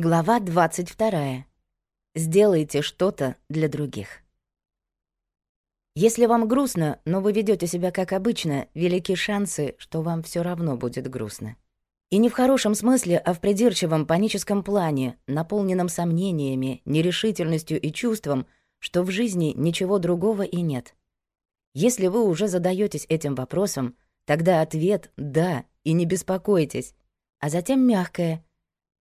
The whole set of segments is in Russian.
Глава 22. Сделайте что-то для других. Если вам грустно, но вы ведете себя как обычно, велики шансы, что вам все равно будет грустно. И не в хорошем смысле, а в придирчивом паническом плане, наполненном сомнениями, нерешительностью и чувством, что в жизни ничего другого и нет. Если вы уже задаетесь этим вопросом, тогда ответ «да» и не беспокойтесь, а затем мягкое –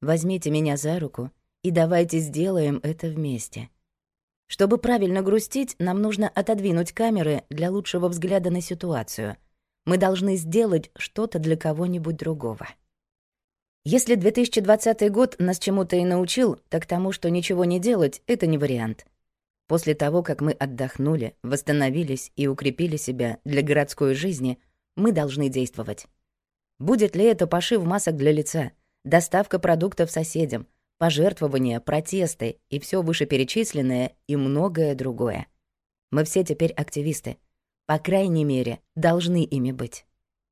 Возьмите меня за руку и давайте сделаем это вместе. Чтобы правильно грустить, нам нужно отодвинуть камеры для лучшего взгляда на ситуацию. Мы должны сделать что-то для кого-нибудь другого. Если 2020 год нас чему-то и научил, так тому, что ничего не делать, это не вариант. После того, как мы отдохнули, восстановились и укрепили себя для городской жизни, мы должны действовать. Будет ли это пошив масок для лица — доставка продуктов соседям, пожертвования, протесты и все вышеперечисленное и многое другое. Мы все теперь активисты. По крайней мере, должны ими быть.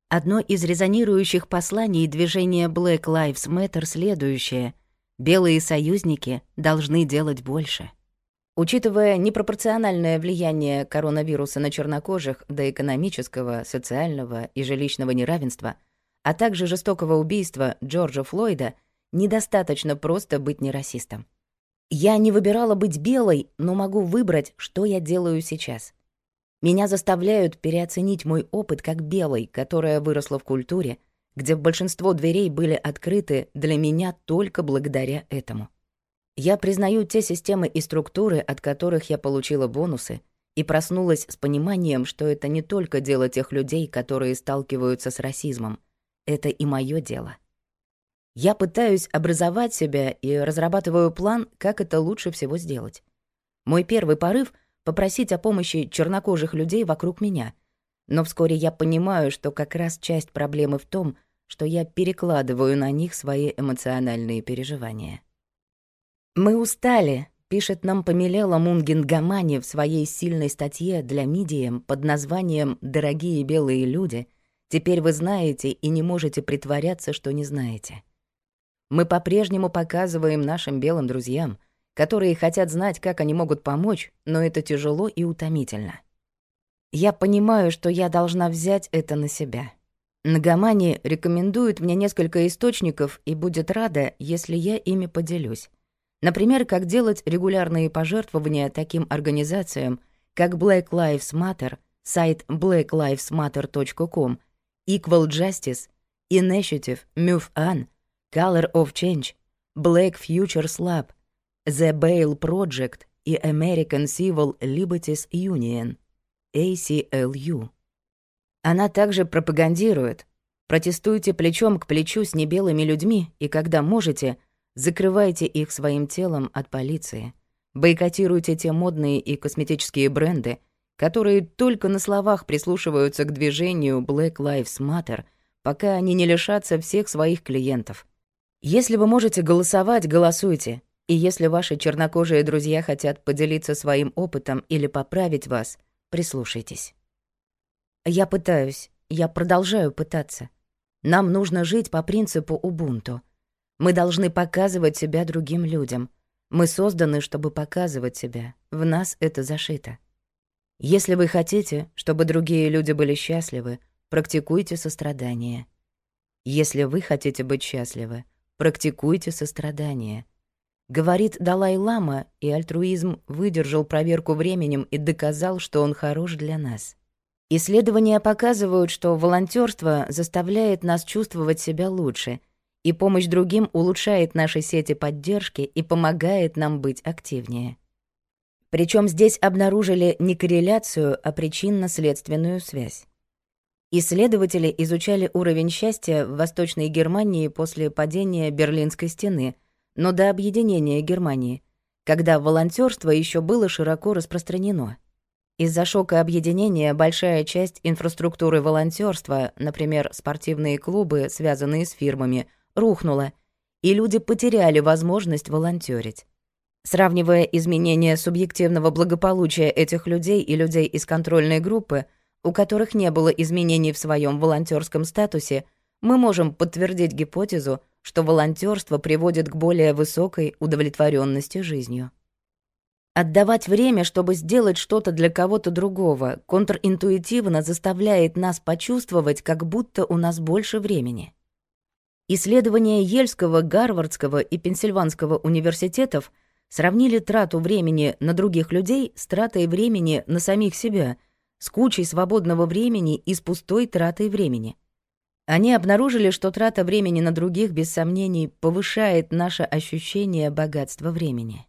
Одно из резонирующих посланий движения Black Lives Matter следующее. Белые союзники должны делать больше. Учитывая непропорциональное влияние коронавируса на чернокожих до экономического, социального и жилищного неравенства – а также жестокого убийства Джорджа Флойда, недостаточно просто быть не расистом. Я не выбирала быть белой, но могу выбрать, что я делаю сейчас. Меня заставляют переоценить мой опыт как белой, которая выросла в культуре, где большинство дверей были открыты для меня только благодаря этому. Я признаю те системы и структуры, от которых я получила бонусы, и проснулась с пониманием, что это не только дело тех людей, которые сталкиваются с расизмом, это и мое дело. Я пытаюсь образовать себя и разрабатываю план, как это лучше всего сделать. Мой первый порыв — попросить о помощи чернокожих людей вокруг меня. Но вскоре я понимаю, что как раз часть проблемы в том, что я перекладываю на них свои эмоциональные переживания. «Мы устали», — пишет нам Помелела Мунгенгамани в своей сильной статье для Мидием под названием «Дорогие белые люди», Теперь вы знаете и не можете притворяться, что не знаете. Мы по-прежнему показываем нашим белым друзьям, которые хотят знать, как они могут помочь, но это тяжело и утомительно. Я понимаю, что я должна взять это на себя. Нагомани рекомендует мне несколько источников и будет рада, если я ими поделюсь. Например, как делать регулярные пожертвования таким организациям, как Black Lives Matter, сайт blacklivesmatter.com Equal Justice, Initiative, Move On, Color of Change, Black Futures Lab, The Bail Project и American Civil Liberties Union, ACLU. Она также пропагандирует «Протестуйте плечом к плечу с небелыми людьми и, когда можете, закрывайте их своим телом от полиции». Бойкотируйте те модные и косметические бренды, которые только на словах прислушиваются к движению Black Lives Matter, пока они не лишатся всех своих клиентов. Если вы можете голосовать, голосуйте. И если ваши чернокожие друзья хотят поделиться своим опытом или поправить вас, прислушайтесь. Я пытаюсь, я продолжаю пытаться. Нам нужно жить по принципу Убунту. Мы должны показывать себя другим людям. Мы созданы, чтобы показывать себя. В нас это зашито. Если вы хотите, чтобы другие люди были счастливы, практикуйте сострадание. Если вы хотите быть счастливы, практикуйте сострадание. Говорит Далай-лама, и альтруизм выдержал проверку временем и доказал, что он хорош для нас. Исследования показывают, что волонтерство заставляет нас чувствовать себя лучше, и помощь другим улучшает наши сети поддержки и помогает нам быть активнее. Причем здесь обнаружили не корреляцию, а причинно-следственную связь. Исследователи изучали уровень счастья в Восточной Германии после падения Берлинской стены, но до объединения Германии, когда волонтерство еще было широко распространено. Из-за шока объединения большая часть инфраструктуры волонтерства, например, спортивные клубы, связанные с фирмами, рухнула, и люди потеряли возможность волонтерить. Сравнивая изменения субъективного благополучия этих людей и людей из контрольной группы, у которых не было изменений в своем волонтерском статусе, мы можем подтвердить гипотезу, что волонтерство приводит к более высокой удовлетворенности жизнью. Отдавать время, чтобы сделать что-то для кого-то другого, контринтуитивно заставляет нас почувствовать, как будто у нас больше времени. Исследования Ельского, Гарвардского и Пенсильванского университетов – Сравнили трату времени на других людей с тратой времени на самих себя, с кучей свободного времени и с пустой тратой времени. Они обнаружили, что трата времени на других, без сомнений, повышает наше ощущение богатства времени.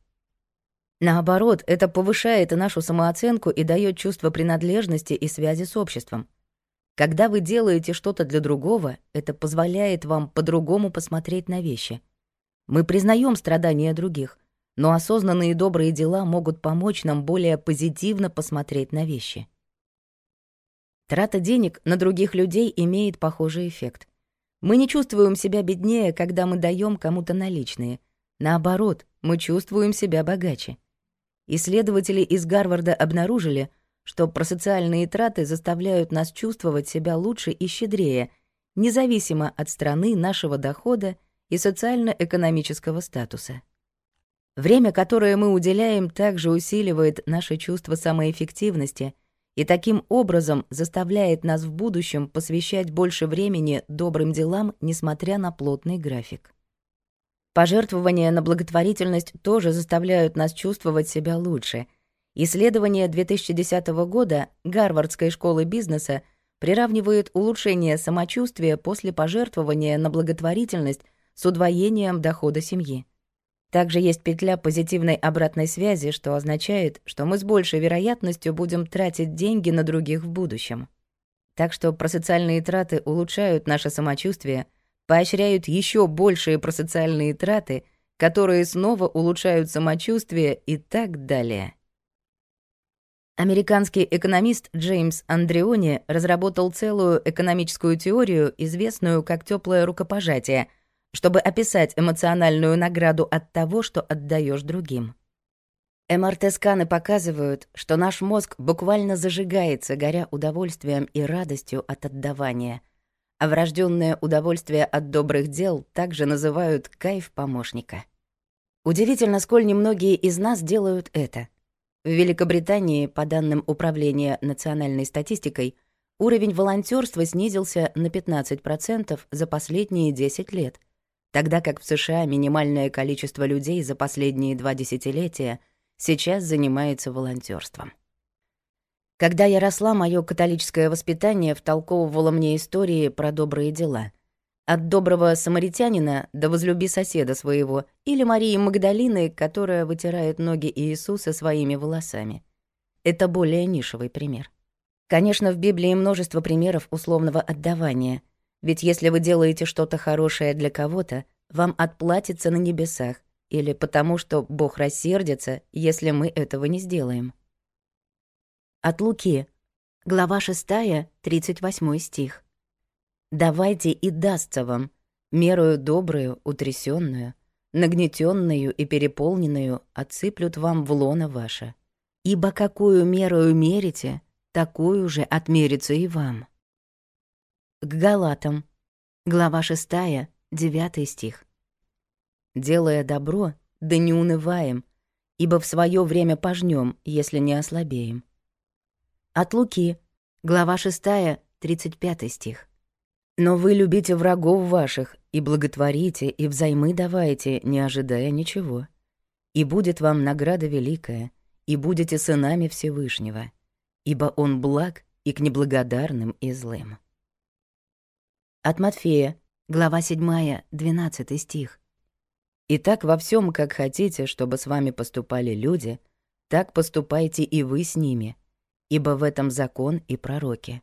Наоборот, это повышает нашу самооценку и дает чувство принадлежности и связи с обществом. Когда вы делаете что-то для другого, это позволяет вам по-другому посмотреть на вещи. Мы признаем страдания других, но осознанные добрые дела могут помочь нам более позитивно посмотреть на вещи. Трата денег на других людей имеет похожий эффект. Мы не чувствуем себя беднее, когда мы даем кому-то наличные. Наоборот, мы чувствуем себя богаче. Исследователи из Гарварда обнаружили, что просоциальные траты заставляют нас чувствовать себя лучше и щедрее, независимо от страны, нашего дохода и социально-экономического статуса. Время, которое мы уделяем, также усиливает наше чувство самоэффективности и таким образом заставляет нас в будущем посвящать больше времени добрым делам, несмотря на плотный график. Пожертвования на благотворительность тоже заставляют нас чувствовать себя лучше. Исследование 2010 года Гарвардской школы бизнеса приравнивает улучшение самочувствия после пожертвования на благотворительность с удвоением дохода семьи. Также есть петля позитивной обратной связи, что означает, что мы с большей вероятностью будем тратить деньги на других в будущем. Так что просоциальные траты улучшают наше самочувствие, поощряют еще большие просоциальные траты, которые снова улучшают самочувствие и так далее. Американский экономист Джеймс Андреони разработал целую экономическую теорию, известную как теплое рукопожатие», чтобы описать эмоциональную награду от того, что отдаешь другим. МРТ-сканы показывают, что наш мозг буквально зажигается, горя удовольствием и радостью от отдавания. А врожденное удовольствие от добрых дел также называют «кайф помощника». Удивительно, сколь немногие из нас делают это. В Великобритании, по данным Управления национальной статистикой, уровень волонтерства снизился на 15% за последние 10 лет – тогда как в США минимальное количество людей за последние два десятилетия сейчас занимается волонтерством. Когда я росла, мое католическое воспитание втолковывало мне истории про добрые дела. От доброго самаритянина до возлюби соседа своего или Марии Магдалины, которая вытирает ноги Иисуса своими волосами. Это более нишевый пример. Конечно, в Библии множество примеров условного отдавания — ведь если вы делаете что-то хорошее для кого-то, вам отплатится на небесах, или потому что Бог рассердится, если мы этого не сделаем. От Луки, глава 6, 38 стих. «Давайте и дастся вам, мерою добрую, утрясённую, нагнетённую и переполненную отсыплют вам в лоно ваше. Ибо какую мерою мерите, такую же отмерится и вам» к Галатам. Глава 6, 9 стих. «Делая добро, да не унываем, ибо в свое время пожнем, если не ослабеем». От Луки, глава 6, 35 стих. «Но вы любите врагов ваших, и благотворите, и взаймы давайте, не ожидая ничего. И будет вам награда великая, и будете сынами Всевышнего, ибо Он благ и к неблагодарным и злым». От Матфея, глава 7, 12 стих. «Итак, во всем, как хотите, чтобы с вами поступали люди, так поступайте и вы с ними, ибо в этом закон и пророки».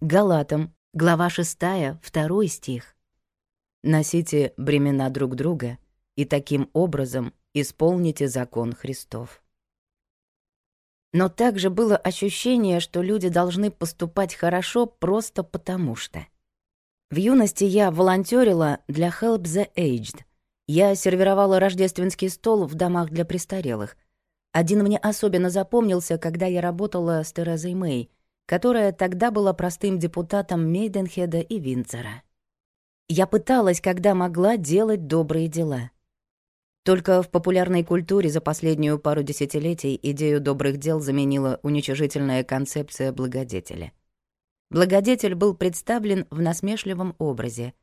Галатам, глава 6, 2 стих. «Носите бремена друг друга, и таким образом исполните закон Христов». Но также было ощущение, что люди должны поступать хорошо просто потому что. В юности я волонтерила для Help the Aged. Я сервировала рождественский стол в домах для престарелых. Один мне особенно запомнился, когда я работала с Терезой Мэй, которая тогда была простым депутатом Мейденхеда и Винцера. Я пыталась, когда могла, делать добрые дела. Только в популярной культуре за последнюю пару десятилетий идею добрых дел заменила уничижительная концепция благодетеля — благодетель был представлен в насмешливом образе.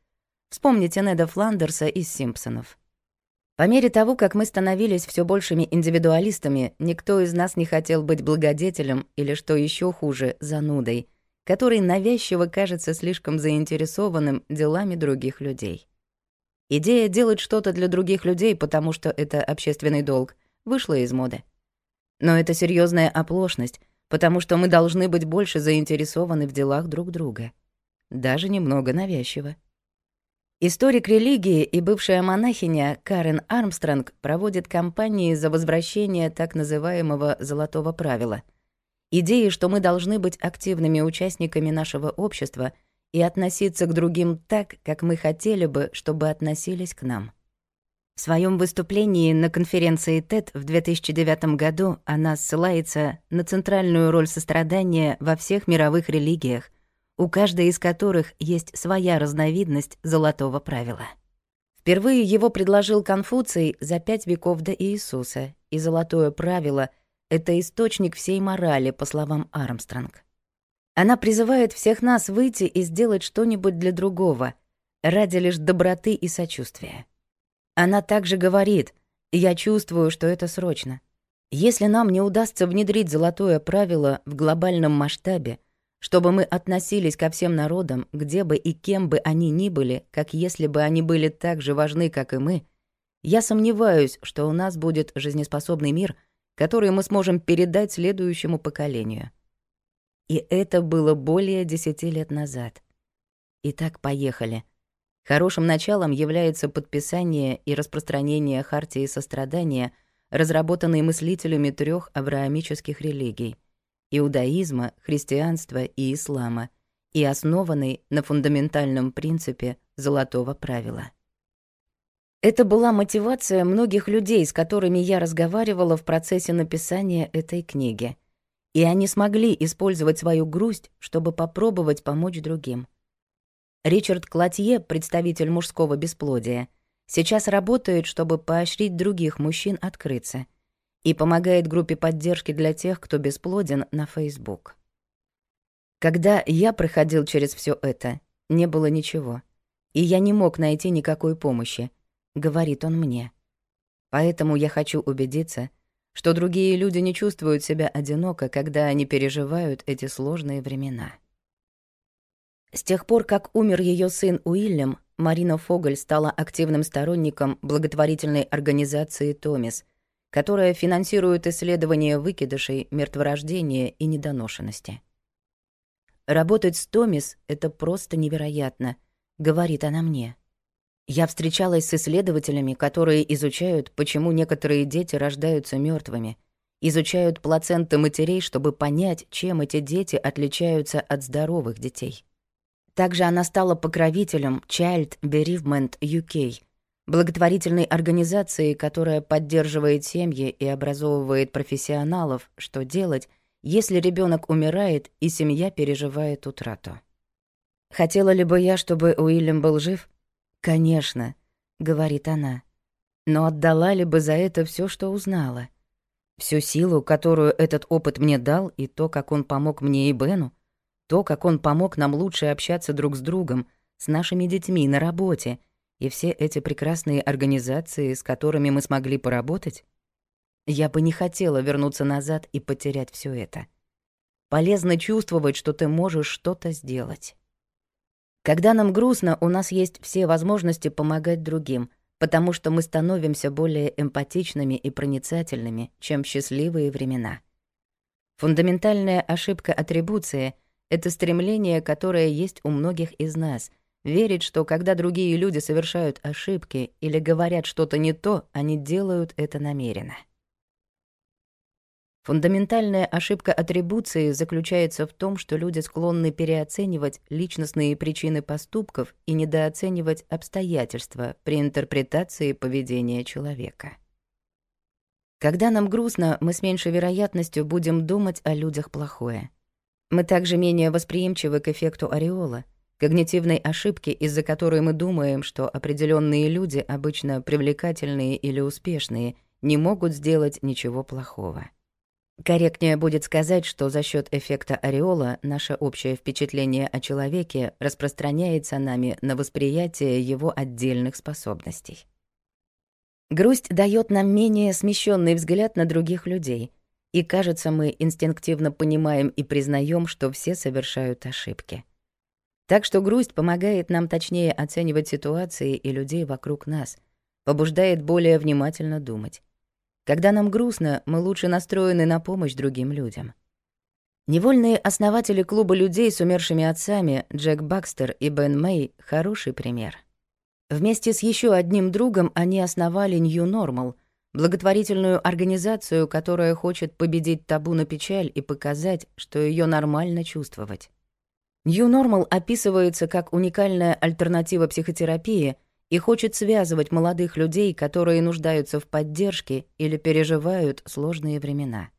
Вспомните Неда Фландерса из «Симпсонов». По мере того, как мы становились все большими индивидуалистами, никто из нас не хотел быть благодетелем или, что еще хуже, занудой, который навязчиво кажется слишком заинтересованным делами других людей. Идея делать что-то для других людей, потому что это общественный долг, вышла из моды. Но это серьезная оплошность, потому что мы должны быть больше заинтересованы в делах друг друга. Даже немного навязчиво. Историк религии и бывшая монахиня Карен Армстронг проводит кампании за возвращение так называемого «золотого правила» — идеи, что мы должны быть активными участниками нашего общества и относиться к другим так, как мы хотели бы, чтобы относились к нам. В своем выступлении на конференции TED в 2009 году она ссылается на центральную роль сострадания во всех мировых религиях, у каждой из которых есть своя разновидность золотого правила. Впервые его предложил Конфуций за пять веков до Иисуса, и золотое правило — это источник всей морали, по словам Армстронг. Она призывает всех нас выйти и сделать что-нибудь для другого, ради лишь доброты и сочувствия. Она также говорит, я чувствую, что это срочно. Если нам не удастся внедрить золотое правило в глобальном масштабе, чтобы мы относились ко всем народам, где бы и кем бы они ни были, как если бы они были так же важны, как и мы, я сомневаюсь, что у нас будет жизнеспособный мир, который мы сможем передать следующему поколению. И это было более десяти лет назад. Итак, поехали. Хорошим началом является подписание и распространение Хартии сострадания, разработанной мыслителями трех авраамических религий — иудаизма, христианства и ислама, и основанной на фундаментальном принципе золотого правила. Это была мотивация многих людей, с которыми я разговаривала в процессе написания этой книги. И они смогли использовать свою грусть, чтобы попробовать помочь другим. Ричард Клатье, представитель мужского бесплодия, сейчас работает, чтобы поощрить других мужчин открыться и помогает группе поддержки для тех, кто бесплоден на Facebook. Когда я проходил через все это, не было ничего, и я не мог найти никакой помощи, говорит он мне. Поэтому я хочу убедиться, что другие люди не чувствуют себя одиноко, когда они переживают эти сложные времена. С тех пор, как умер ее сын Уильям, Марина Фогель стала активным сторонником благотворительной организации «Томис», которая финансирует исследования выкидышей, мертворождения и недоношенности. «Работать с Томис — это просто невероятно», — говорит она мне. «Я встречалась с исследователями, которые изучают, почему некоторые дети рождаются мертвыми, изучают плаценты матерей, чтобы понять, чем эти дети отличаются от здоровых детей». Также она стала покровителем Child Bereavement UK, благотворительной организации, которая поддерживает семьи и образовывает профессионалов, что делать, если ребенок умирает и семья переживает утрату. «Хотела ли бы я, чтобы Уильям был жив?» «Конечно», — говорит она. «Но отдала ли бы за это все, что узнала? Всю силу, которую этот опыт мне дал, и то, как он помог мне и Бену? То, как он помог нам лучше общаться друг с другом, с нашими детьми, на работе, и все эти прекрасные организации, с которыми мы смогли поработать, я бы не хотела вернуться назад и потерять все это. Полезно чувствовать, что ты можешь что-то сделать. Когда нам грустно, у нас есть все возможности помогать другим, потому что мы становимся более эмпатичными и проницательными, чем в счастливые времена. Фундаментальная ошибка атрибуции это стремление, которое есть у многих из нас. Верить, что когда другие люди совершают ошибки или говорят что-то не то, они делают это намеренно. Фундаментальная ошибка атрибуции заключается в том, что люди склонны переоценивать личностные причины поступков и недооценивать обстоятельства при интерпретации поведения человека. Когда нам грустно, мы с меньшей вероятностью будем думать о людях плохое — мы также менее восприимчивы к эффекту ореола, когнитивной ошибки из-за которой мы думаем, что определенные люди, обычно привлекательные или успешные, не могут сделать ничего плохого. Корректнее будет сказать, что за счет эффекта ореола наше общее впечатление о человеке распространяется нами на восприятие его отдельных способностей. Грусть дает нам менее смещенный взгляд на других людей — и кажется, мы инстинктивно понимаем и признаем, что все совершают ошибки. Так что грусть помогает нам точнее оценивать ситуации и людей вокруг нас, побуждает более внимательно думать. Когда нам грустно, мы лучше настроены на помощь другим людям. Невольные основатели клуба людей с умершими отцами Джек Бакстер и Бен Мэй — хороший пример. Вместе с еще одним другом они основали New Normal — благотворительную организацию, которая хочет победить табу на печаль и показать, что ее нормально чувствовать. New Normal описывается как уникальная альтернатива психотерапии и хочет связывать молодых людей, которые нуждаются в поддержке или переживают сложные времена.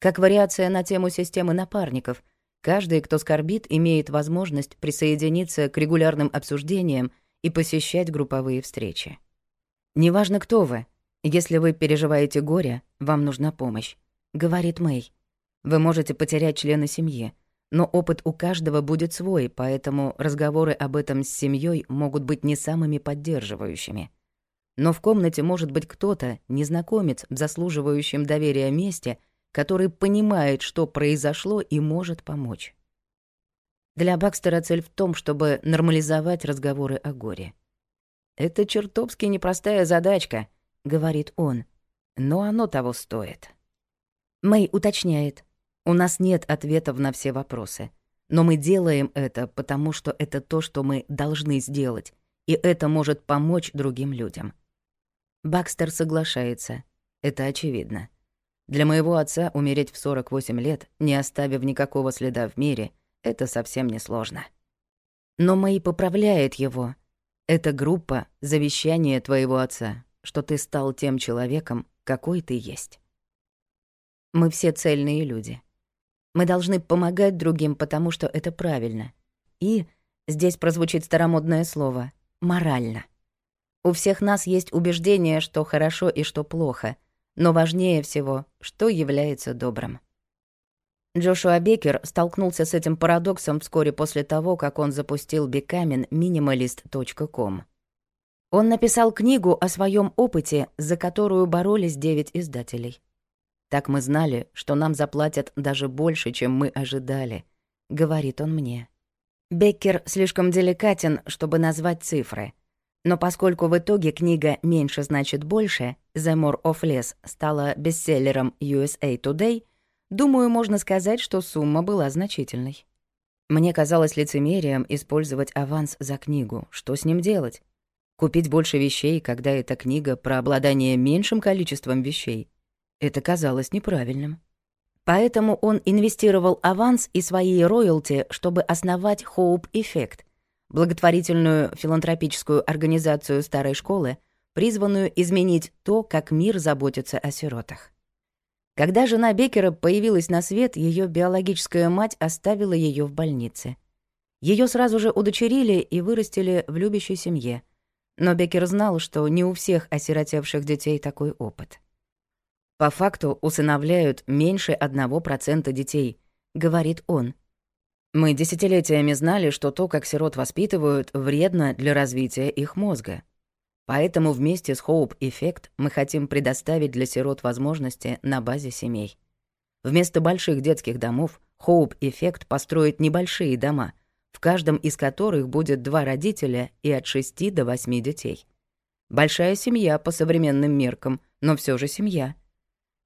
Как вариация на тему системы напарников, каждый, кто скорбит, имеет возможность присоединиться к регулярным обсуждениям и посещать групповые встречи. Неважно, кто вы — «Если вы переживаете горе, вам нужна помощь», — говорит Мэй. «Вы можете потерять члена семьи, но опыт у каждого будет свой, поэтому разговоры об этом с семьей могут быть не самыми поддерживающими. Но в комнате может быть кто-то, незнакомец в заслуживающем доверия месте, который понимает, что произошло и может помочь». Для Бакстера цель в том, чтобы нормализовать разговоры о горе. «Это чертовски непростая задачка», — говорит он. «Но оно того стоит». Мэй уточняет. «У нас нет ответов на все вопросы. Но мы делаем это, потому что это то, что мы должны сделать, и это может помочь другим людям». Бакстер соглашается. Это очевидно. Для моего отца умереть в 48 лет, не оставив никакого следа в мире, это совсем несложно. Но Мэй поправляет его. Эта группа — завещание твоего отца, что ты стал тем человеком, какой ты есть. Мы все цельные люди. Мы должны помогать другим, потому что это правильно. И, здесь прозвучит старомодное слово, морально. У всех нас есть убеждение, что хорошо и что плохо, но важнее всего, что является добрым. Джошуа Бекер столкнулся с этим парадоксом вскоре после того, как он запустил Бекамин Minimalist.com. Он написал книгу о своем опыте, за которую боролись девять издателей. «Так мы знали, что нам заплатят даже больше, чем мы ожидали», — говорит он мне. Беккер слишком деликатен, чтобы назвать цифры. Но поскольку в итоге книга «Меньше значит больше» «The More of Less» стала бестселлером USA Today, думаю, можно сказать, что сумма была значительной. Мне казалось лицемерием использовать аванс за книгу. Что с ним делать? Купить больше вещей, когда эта книга про обладание меньшим количеством вещей, это казалось неправильным. Поэтому он инвестировал аванс и свои роялти, чтобы основать Hope Effect, благотворительную филантропическую организацию старой школы, призванную изменить то, как мир заботится о сиротах. Когда жена Бекера появилась на свет, ее биологическая мать оставила ее в больнице. Ее сразу же удочерили и вырастили в любящей семье — но Беккер знал, что не у всех осиротевших детей такой опыт. «По факту усыновляют меньше 1% детей», — говорит он. «Мы десятилетиями знали, что то, как сирот воспитывают, вредно для развития их мозга. Поэтому вместе с Хоуп Эффект мы хотим предоставить для сирот возможности на базе семей. Вместо больших детских домов Хоуп Эффект построит небольшие дома — в каждом из которых будет два родителя и от 6 до 8 детей. Большая семья по современным меркам, но все же семья.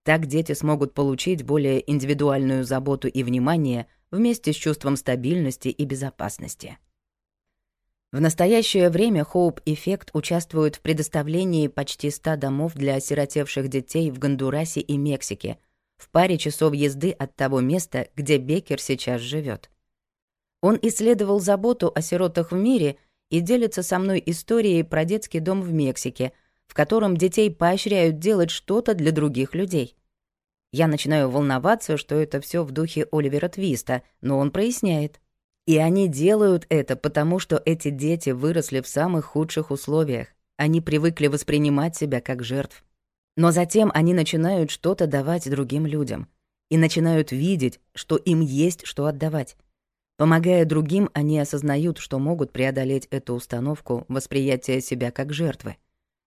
Так дети смогут получить более индивидуальную заботу и внимание вместе с чувством стабильности и безопасности. В настоящее время Hope Эффект участвует в предоставлении почти 100 домов для осиротевших детей в Гондурасе и Мексике, в паре часов езды от того места, где Бекер сейчас живет. Он исследовал заботу о сиротах в мире и делится со мной историей про детский дом в Мексике, в котором детей поощряют делать что-то для других людей. Я начинаю волноваться, что это все в духе Оливера Твиста, но он проясняет. И они делают это, потому что эти дети выросли в самых худших условиях. Они привыкли воспринимать себя как жертв. Но затем они начинают что-то давать другим людям. И начинают видеть, что им есть что отдавать. Помогая другим, они осознают, что могут преодолеть эту установку восприятия себя как жертвы.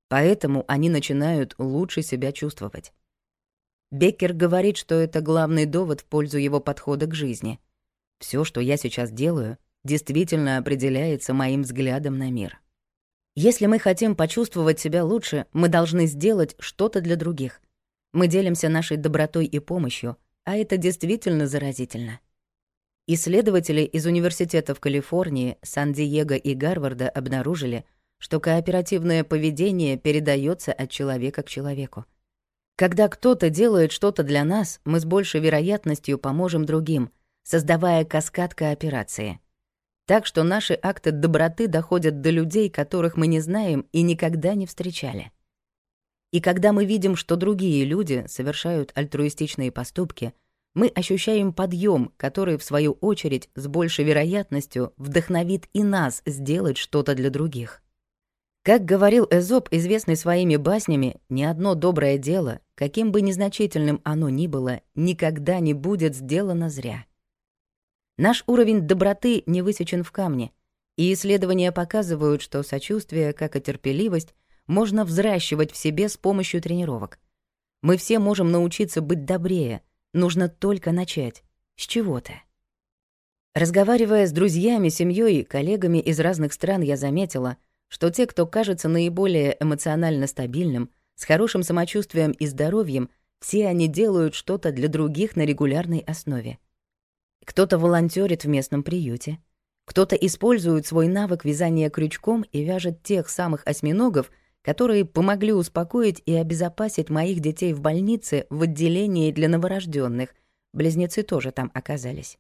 Поэтому они начинают лучше себя чувствовать. Беккер говорит, что это главный довод в пользу его подхода к жизни. Все, что я сейчас делаю, действительно определяется моим взглядом на мир. Если мы хотим почувствовать себя лучше, мы должны сделать что-то для других. Мы делимся нашей добротой и помощью, а это действительно заразительно. Исследователи из университетов Калифорнии, Сан-Диего и Гарварда обнаружили, что кооперативное поведение передается от человека к человеку. Когда кто-то делает что-то для нас, мы с большей вероятностью поможем другим, создавая каскад кооперации. Так что наши акты доброты доходят до людей, которых мы не знаем и никогда не встречали. И когда мы видим, что другие люди совершают альтруистичные поступки — мы ощущаем подъем, который, в свою очередь, с большей вероятностью вдохновит и нас сделать что-то для других. Как говорил Эзоп, известный своими баснями, ни одно доброе дело, каким бы незначительным оно ни было, никогда не будет сделано зря. Наш уровень доброты не высечен в камне, и исследования показывают, что сочувствие, как и терпеливость, можно взращивать в себе с помощью тренировок. Мы все можем научиться быть добрее — Нужно только начать. С чего-то. Разговаривая с друзьями, семьей и коллегами из разных стран, я заметила, что те, кто кажется наиболее эмоционально стабильным, с хорошим самочувствием и здоровьем, все они делают что-то для других на регулярной основе. Кто-то волонтерит в местном приюте, кто-то использует свой навык вязания крючком и вяжет тех самых осьминогов, которые помогли успокоить и обезопасить моих детей в больнице в отделении для новорожденных. Близнецы тоже там оказались.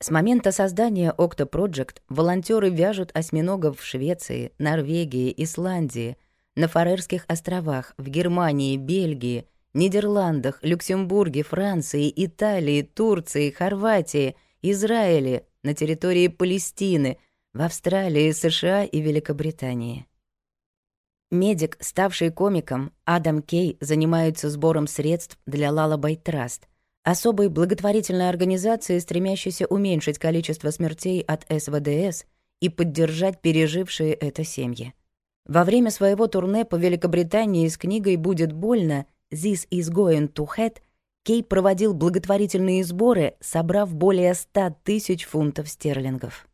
С момента создания Octo Project волонтеры вяжут осьминогов в Швеции, Норвегии, Исландии, на Фарерских островах, в Германии, Бельгии, Нидерландах, Люксембурге, Франции, Италии, Турции, Хорватии, Израиле, на территории Палестины, в Австралии, США и Великобритании. Медик, ставший комиком, Адам Кей занимается сбором средств для Lullaby Trust, особой благотворительной организации, стремящейся уменьшить количество смертей от СВДС и поддержать пережившие это семьи. Во время своего турне по Великобритании с книгой «Будет больно» «This is going to head» Кей проводил благотворительные сборы, собрав более 100 тысяч фунтов стерлингов.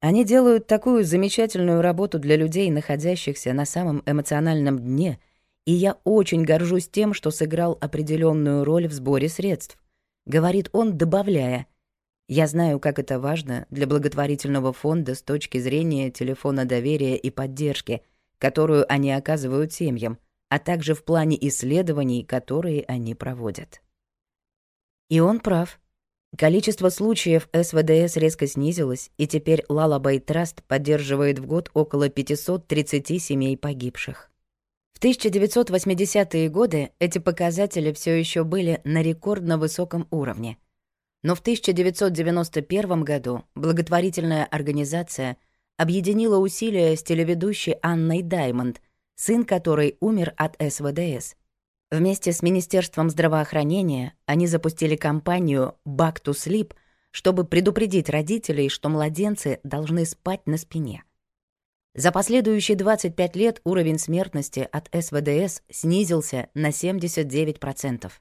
Они делают такую замечательную работу для людей, находящихся на самом эмоциональном дне, и я очень горжусь тем, что сыграл определенную роль в сборе средств», — говорит он, добавляя. «Я знаю, как это важно для благотворительного фонда с точки зрения телефона доверия и поддержки, которую они оказывают семьям, а также в плане исследований, которые они проводят». И он прав. Количество случаев СВДС резко снизилось, и теперь Лалабай Траст поддерживает в год около 530 семей погибших. В 1980-е годы эти показатели все еще были на рекордно высоком уровне. Но в 1991 году благотворительная организация объединила усилия с телеведущей Анной Даймонд, сын которой умер от СВДС, Вместе с Министерством здравоохранения они запустили кампанию «Back to Sleep», чтобы предупредить родителей, что младенцы должны спать на спине. За последующие 25 лет уровень смертности от СВДС снизился на 79%.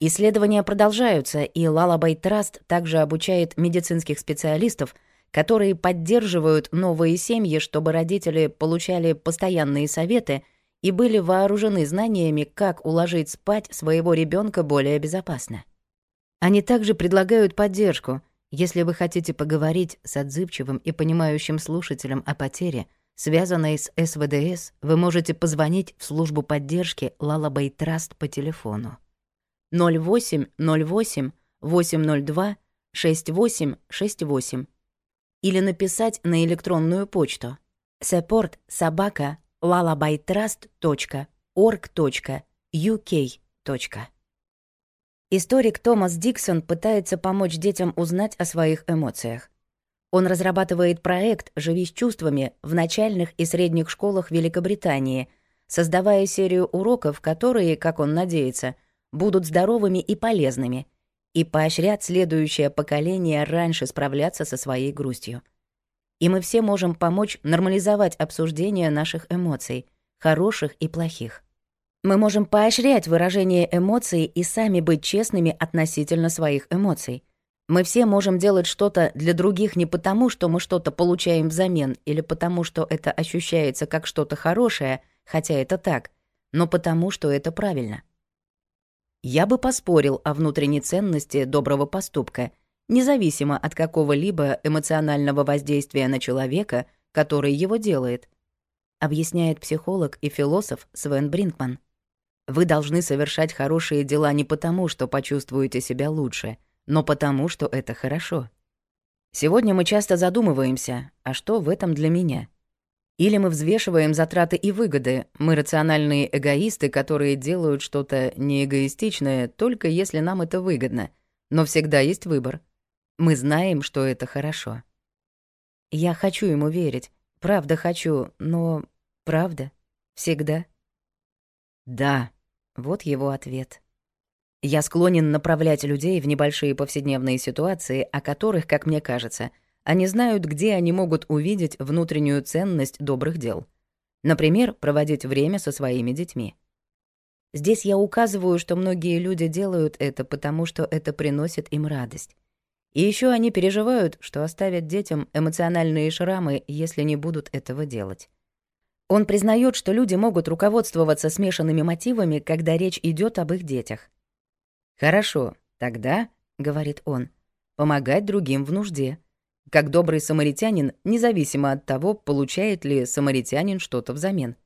Исследования продолжаются, и Lullaby Trust также обучает медицинских специалистов, которые поддерживают новые семьи, чтобы родители получали постоянные советы – и были вооружены знаниями, как уложить спать своего ребенка более безопасно. Они также предлагают поддержку, если вы хотите поговорить с отзывчивым и понимающим слушателем о потере, связанной с СВДС, вы можете позвонить в службу поддержки Lullaby Trust по телефону. 08 08 802 6868 или написать на электронную почту. Support собака lullabytrust.org.uk. Историк Томас Диксон пытается помочь детям узнать о своих эмоциях. Он разрабатывает проект «Живи с чувствами» в начальных и средних школах Великобритании, создавая серию уроков, которые, как он надеется, будут здоровыми и полезными, и поощрят следующее поколение раньше справляться со своей грустью и мы все можем помочь нормализовать обсуждение наших эмоций, хороших и плохих. Мы можем поощрять выражение эмоций и сами быть честными относительно своих эмоций. Мы все можем делать что-то для других не потому, что мы что-то получаем взамен или потому, что это ощущается как что-то хорошее, хотя это так, но потому, что это правильно. Я бы поспорил о внутренней ценности доброго поступка — независимо от какого-либо эмоционального воздействия на человека, который его делает, объясняет психолог и философ Свен Бринкман. Вы должны совершать хорошие дела не потому, что почувствуете себя лучше, но потому, что это хорошо. Сегодня мы часто задумываемся, а что в этом для меня? Или мы взвешиваем затраты и выгоды, мы рациональные эгоисты, которые делают что-то неэгоистичное, только если нам это выгодно, но всегда есть выбор — мы знаем, что это хорошо. Я хочу ему верить. Правда хочу, но... Правда? Всегда? Да. Вот его ответ. Я склонен направлять людей в небольшие повседневные ситуации, о которых, как мне кажется, они знают, где они могут увидеть внутреннюю ценность добрых дел. Например, проводить время со своими детьми. Здесь я указываю, что многие люди делают это, потому что это приносит им радость. И еще они переживают, что оставят детям эмоциональные шрамы, если не будут этого делать. Он признает, что люди могут руководствоваться смешанными мотивами, когда речь идет об их детях. «Хорошо, тогда», — говорит он, — «помогать другим в нужде. Как добрый самаритянин, независимо от того, получает ли самаритянин что-то взамен.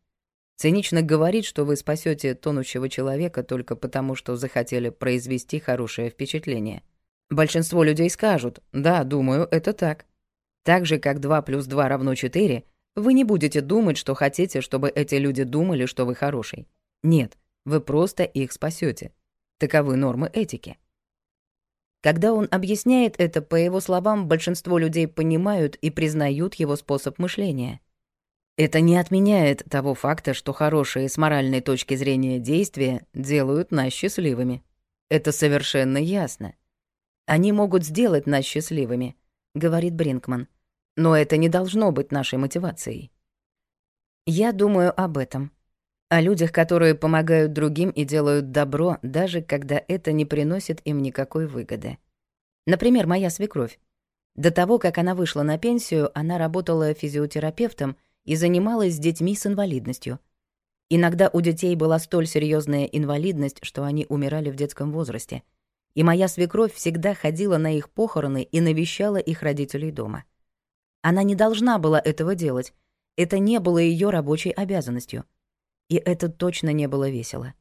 Цинично говорит, что вы спасете тонущего человека только потому, что захотели произвести хорошее впечатление — Большинство людей скажут «Да, думаю, это так». Так же, как 2 плюс 2 равно 4, вы не будете думать, что хотите, чтобы эти люди думали, что вы хороший. Нет, вы просто их спасете. Таковы нормы этики. Когда он объясняет это, по его словам, большинство людей понимают и признают его способ мышления. Это не отменяет того факта, что хорошие с моральной точки зрения действия делают нас счастливыми. Это совершенно ясно. Они могут сделать нас счастливыми, говорит Бринкман. Но это не должно быть нашей мотивацией. Я думаю об этом. О людях, которые помогают другим и делают добро, даже когда это не приносит им никакой выгоды. Например, моя свекровь. До того, как она вышла на пенсию, она работала физиотерапевтом и занималась с детьми с инвалидностью. Иногда у детей была столь серьезная инвалидность, что они умирали в детском возрасте — и моя свекровь всегда ходила на их похороны и навещала их родителей дома. Она не должна была этого делать, это не было ее рабочей обязанностью. И это точно не было весело.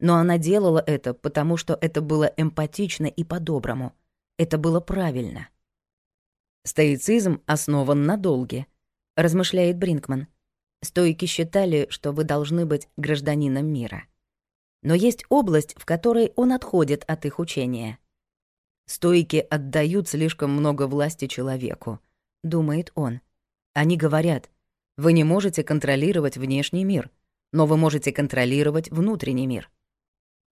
Но она делала это, потому что это было эмпатично и по-доброму. Это было правильно. «Стоицизм основан на долге», — размышляет Бринкман. «Стоики считали, что вы должны быть гражданином мира» но есть область, в которой он отходит от их учения. «Стойки отдают слишком много власти человеку», — думает он. «Они говорят, вы не можете контролировать внешний мир, но вы можете контролировать внутренний мир».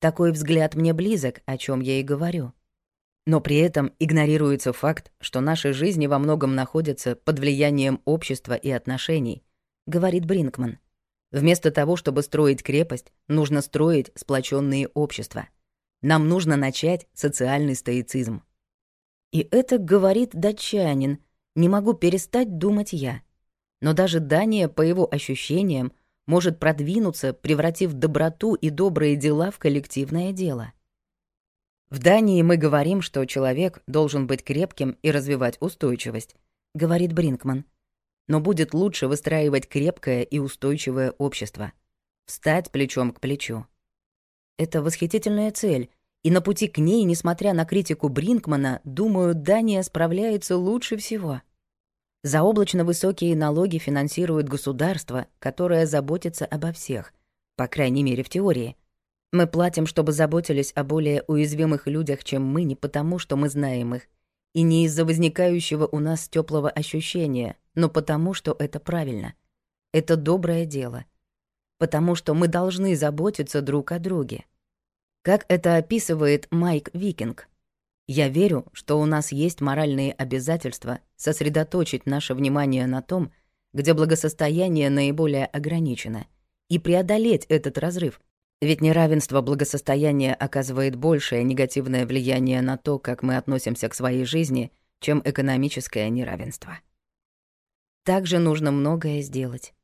Такой взгляд мне близок, о чем я и говорю. Но при этом игнорируется факт, что наши жизни во многом находятся под влиянием общества и отношений, говорит Бринкман. Вместо того, чтобы строить крепость, нужно строить сплоченные общества. Нам нужно начать социальный стоицизм. И это говорит датчанин. Не могу перестать думать я. Но даже Дания, по его ощущениям, может продвинуться, превратив доброту и добрые дела в коллективное дело. В Дании мы говорим, что человек должен быть крепким и развивать устойчивость, говорит Бринкман но будет лучше выстраивать крепкое и устойчивое общество. Встать плечом к плечу. Это восхитительная цель, и на пути к ней, несмотря на критику Бринкмана, думаю, Дания справляется лучше всего. Заоблачно высокие налоги финансирует государство, которое заботится обо всех, по крайней мере в теории. Мы платим, чтобы заботились о более уязвимых людях, чем мы, не потому, что мы знаем их, и не из-за возникающего у нас теплого ощущения — но потому, что это правильно. Это доброе дело. Потому что мы должны заботиться друг о друге. Как это описывает Майк Викинг. Я верю, что у нас есть моральные обязательства сосредоточить наше внимание на том, где благосостояние наиболее ограничено, и преодолеть этот разрыв. Ведь неравенство благосостояния оказывает большее негативное влияние на то, как мы относимся к своей жизни, чем экономическое неравенство. Также нужно многое сделать.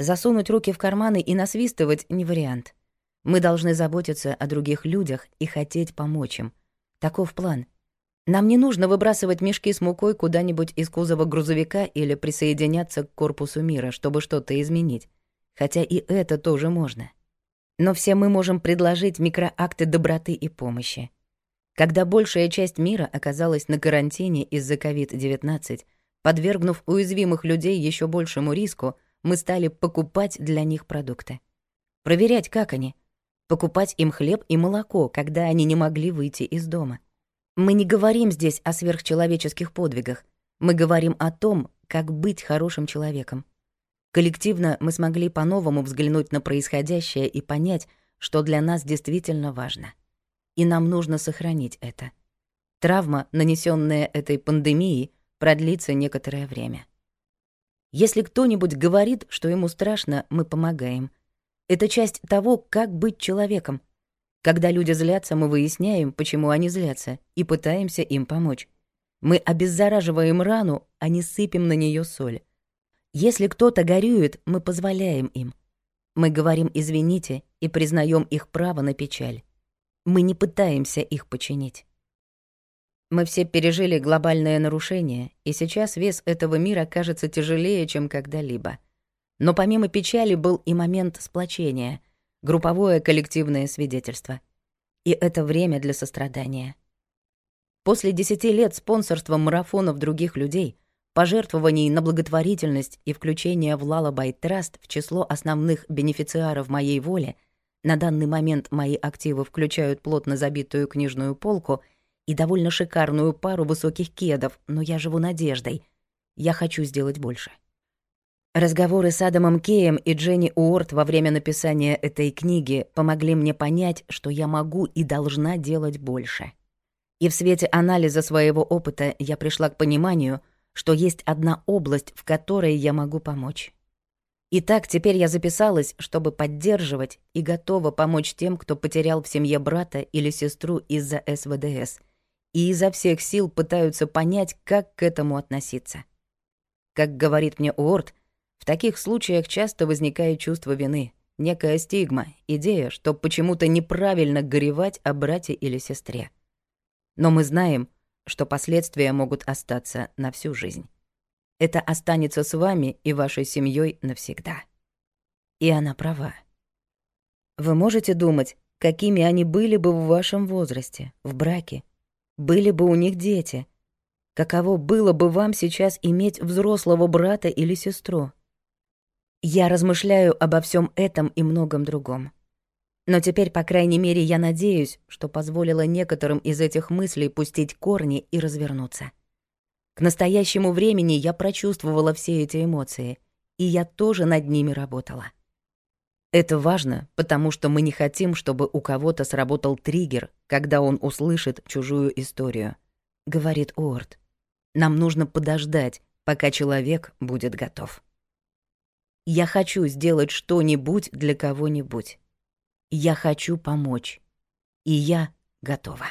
Засунуть руки в карманы и насвистывать — не вариант. Мы должны заботиться о других людях и хотеть помочь им. Таков план. Нам не нужно выбрасывать мешки с мукой куда-нибудь из кузова грузовика или присоединяться к корпусу мира, чтобы что-то изменить. Хотя и это тоже можно. Но все мы можем предложить микроакты доброты и помощи. Когда большая часть мира оказалась на карантине из-за COVID-19, Подвергнув уязвимых людей еще большему риску, мы стали покупать для них продукты. Проверять, как они. Покупать им хлеб и молоко, когда они не могли выйти из дома. Мы не говорим здесь о сверхчеловеческих подвигах. Мы говорим о том, как быть хорошим человеком. Коллективно мы смогли по-новому взглянуть на происходящее и понять, что для нас действительно важно. И нам нужно сохранить это. Травма, нанесенная этой пандемией, продлится некоторое время. Если кто-нибудь говорит, что ему страшно, мы помогаем. Это часть того, как быть человеком. Когда люди злятся, мы выясняем, почему они злятся, и пытаемся им помочь. Мы обеззараживаем рану, а не сыпем на нее соль. Если кто-то горюет, мы позволяем им. Мы говорим «извините» и признаем их право на печаль. Мы не пытаемся их починить. Мы все пережили глобальное нарушение, и сейчас вес этого мира кажется тяжелее, чем когда-либо. Но помимо печали был и момент сплочения, групповое коллективное свидетельство. И это время для сострадания. После десяти лет спонсорства марафонов других людей, пожертвований на благотворительность и включения в Лала Байтраст в число основных бенефициаров моей воли, на данный момент мои активы включают плотно забитую книжную полку — и довольно шикарную пару высоких кедов, но я живу надеждой. Я хочу сделать больше. Разговоры с Адамом Кеем и Дженни Уорт во время написания этой книги помогли мне понять, что я могу и должна делать больше. И в свете анализа своего опыта я пришла к пониманию, что есть одна область, в которой я могу помочь. Итак, теперь я записалась, чтобы поддерживать и готова помочь тем, кто потерял в семье брата или сестру из-за СВДС, и изо всех сил пытаются понять, как к этому относиться. Как говорит мне Уорд, в таких случаях часто возникает чувство вины, некая стигма, идея, что почему-то неправильно горевать о брате или сестре. Но мы знаем, что последствия могут остаться на всю жизнь. Это останется с вами и вашей семьей навсегда. И она права. Вы можете думать, какими они были бы в вашем возрасте, в браке, были бы у них дети. Каково было бы вам сейчас иметь взрослого брата или сестру? Я размышляю обо всем этом и многом другом. Но теперь, по крайней мере, я надеюсь, что позволило некоторым из этих мыслей пустить корни и развернуться. К настоящему времени я прочувствовала все эти эмоции, и я тоже над ними работала. Это важно, потому что мы не хотим, чтобы у кого-то сработал триггер, когда он услышит чужую историю, — говорит Уорд. Нам нужно подождать, пока человек будет готов. Я хочу сделать что-нибудь для кого-нибудь. Я хочу помочь. И я готова.